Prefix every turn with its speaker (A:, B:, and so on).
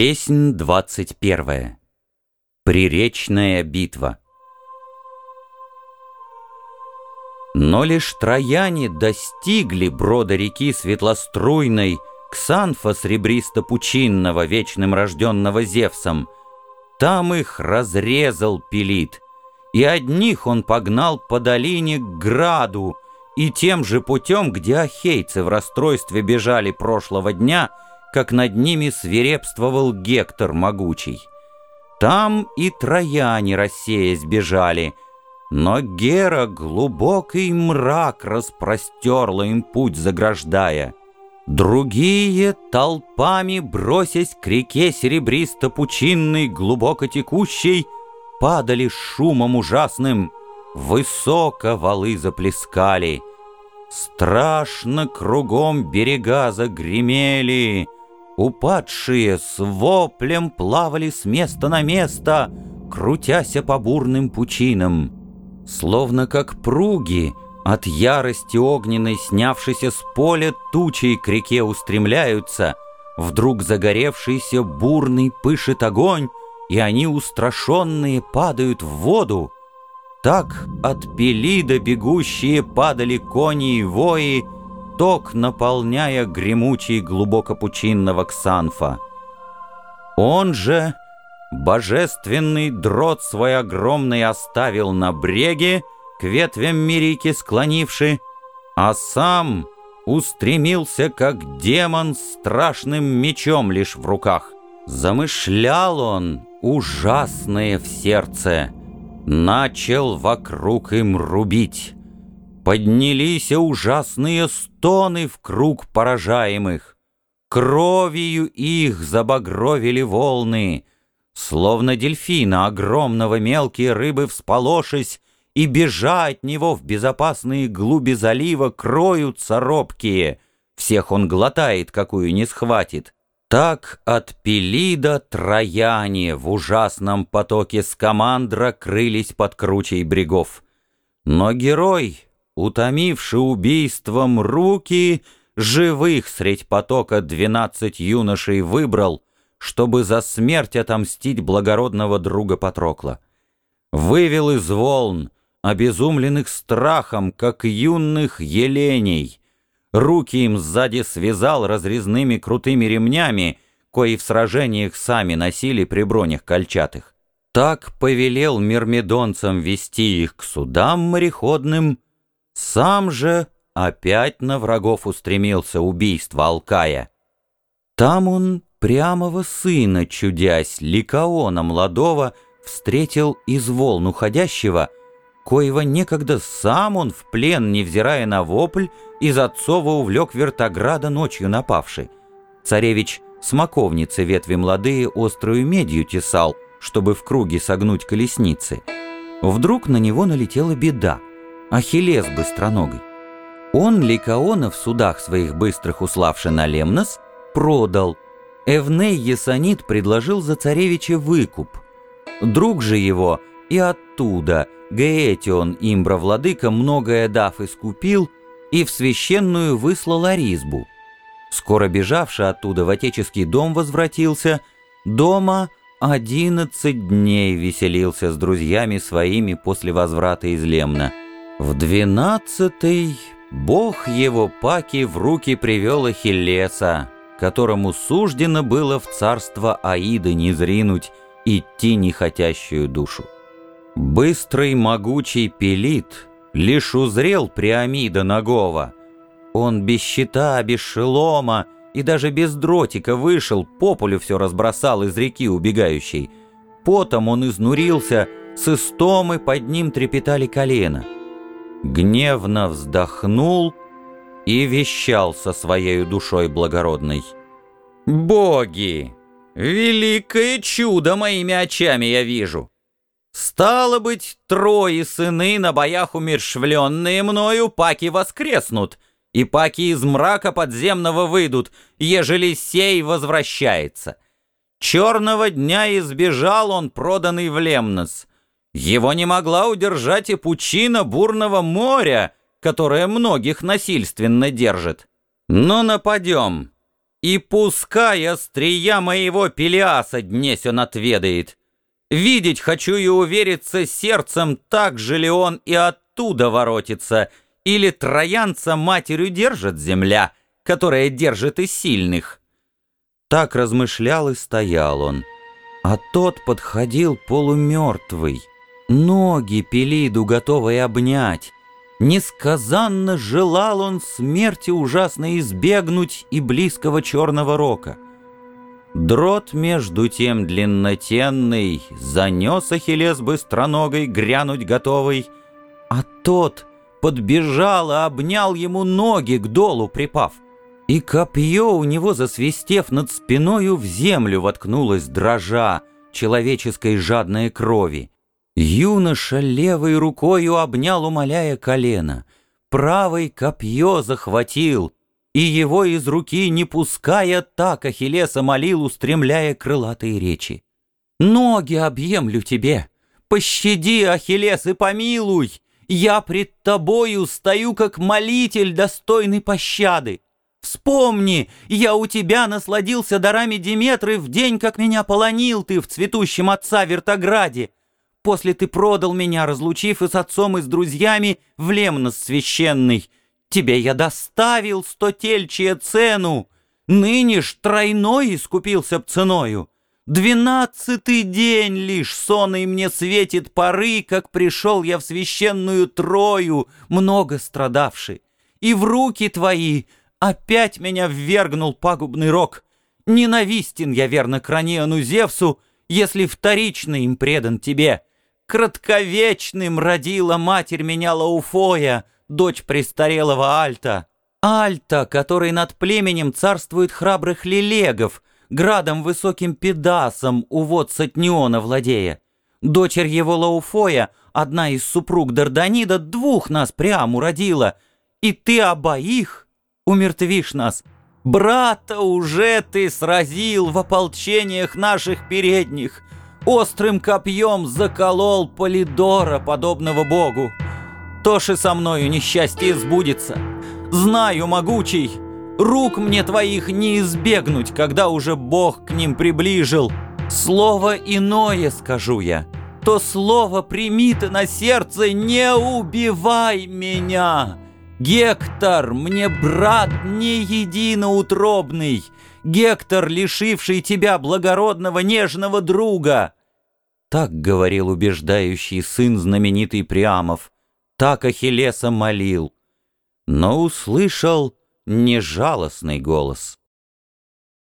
A: Песнь двадцать первая. Приречная битва. Но лишь трояне достигли брода реки светлоструйной, Ксанфа сребристо-пучинного, вечным рожденного Зевсом. Там их разрезал Пелит, и одних он погнал по долине к граду, и тем же путем, где ахейцы в расстройстве бежали прошлого дня — как над ними свирепствовал Гектор могучий. Там и трояне, рассеясь, бежали, но Гера глубокий мрак распростерла им путь заграждая. Другие, толпами бросясь к реке серебристо-пучинной, глубоко текущей, падали шумом ужасным, высоко валы заплескали. Страшно кругом берега загремели — Упадшие с воплем плавали с места на место, крутяся по бурным пучинам. Словно как пруги, от ярости огненной, снявшейся с поля, тучей к реке устремляются, вдруг загоревшийся бурный пышет огонь, и они, устрашенные, падают в воду. Так от Пелида бегущие падали кони и вои, поток, наполняя гремучий глубоко пучинного Ксанфа. Он же божественный дрот свой огромный оставил на бреге, к ветвям Мирики склонивши, а сам устремился, как демон, страшным мечом лишь в руках. Замышлял он, ужасное в сердце, начал вокруг им рубить. Поднялись ужасные стоны в круг поражаемых. Кровью их забагровили волны. Словно дельфина огромного мелкие рыбы всполошись, и бежать от него в безопасные глуби залива кроются робкие. Всех он глотает, какую не схватит. Так от Пелида трояне в ужасном потоке скамандра крылись под кручей брегов. Но герой утомивши убийством руки, живых средь потока двенадцать юношей выбрал, чтобы за смерть отомстить благородного друга Патрокла. Вывел из волн, обезумленных страхом, как юных еленей. Руки им сзади связал разрезными крутыми ремнями, кои в сражениях сами носили при бронях кольчатых. Так повелел мирмидонцам вести их к судам мореходным, сам же опять на врагов устремился убийство Алкая. Там он прямого сына, чудясь, Ликаона молодого, встретил из волн уходящего, коего некогда сам он в плен, невзирая на вопль, из отцова увлек вертограда ночью напавший. Царевич смоковницы ветви молодые острую медью тесал, чтобы в круге согнуть колесницы. Вдруг на него налетела беда — Ахиллес быстроногой. Он Ликаона в судах своих быстрых уславши на Лемнос продал. Эвней Ясанит предложил за царевича выкуп. Друг же его и оттуда Гаэтион имбра-владыка многое дав искупил и в священную выслал Аризбу. Скоро бежавший оттуда в отеческий дом возвратился, дома одиннадцать дней веселился с друзьями своими после возврата из Лемна. В двенадцатый бог его Паки в руки привел Ахиллеса, которому суждено было в царство Аида не зринуть, идти нехотящую душу. Быстрый могучий Пелит лишь узрел Приамида Нагова. Он без щита, без шелома и даже без дротика вышел, по полю все разбросал из реки убегающей. Потом он изнурился, с истомы под ним трепетали колено — гневно вздохнул и вещал со своей душой благородной. «Боги! Великое чудо моими очами я вижу! Стало быть, трое сыны на боях умершвленные мною паки воскреснут, и паки из мрака подземного выйдут, ежели сей возвращается. Черного дня избежал он, проданный в Лемнос, его не могла удержать и пучина бурного моря, которое многих насильственно держит. Но нападем. И пускай острия моего Пелиаса днесь он отведает. Видеть хочу и увериться сердцем, так же ли он и оттуда воротится, или троянца матерью держит земля, которая держит и сильных. Так размышлял и стоял он, а тот подходил полумертвый, ноги Пелиду готовый обнять, Несказанно желал он смерти ужасно избегнуть и близкого черного рока. Дрот между тем длиннотенный Занес Ахиллес быстроногой грянуть готовый, А тот подбежал и обнял ему ноги к долу припав. И копье у него, засвистев над спиною, в землю воткнулось дрожа человеческой жадной крови. Юноша левой рукою обнял, умоляя колено, правой копье захватил, и его из руки не пуская, так Ахиллеса молил, устремляя крылатые речи. «Ноги объемлю тебе! Пощади, Ахиллес, и помилуй! Я пред тобою стою, как молитель, достойный пощады! Вспомни, я у тебя насладился дарами Диметры в день, как меня полонил ты в цветущем отца Вертограде!» После ты продал меня, разлучив и с отцом, и с друзьями в Лемнос священный. Тебе я доставил стотельчья цену. Ныне ж тройной искупился б ценою. Двенадцатый день лишь сонный мне светит поры, Как пришел я в священную Трою, много страдавший. И в руки твои опять меня ввергнул пагубный рок. Ненавистен я верно Краниону Зевсу, Если вторично им предан тебе. Кратковечным родила матерь меня Лауфоя, дочь престарелого Альта. Альта, который над племенем царствует храбрых лилегов, градом высоким педасом увод Сатниона владея. Дочерь его Лауфоя, одна из супруг Дарданида, двух нас прямо родила, и ты обоих умертвишь нас. Брата уже ты сразил в ополчениях наших передних, Острым копьем заколол Полидора, подобного богу. То же со мною несчастье сбудется. Знаю, могучий, рук мне твоих не избегнуть, когда уже бог к ним приближил. Слово иное скажу я. То слово прими ты на сердце, не убивай меня. Гектор, мне брат не единоутробный, Гектор, лишивший тебя благородного нежного друга. Так говорил убеждающий сын знаменитый Приамов, так Ахиллеса молил, но услышал нежалостный голос.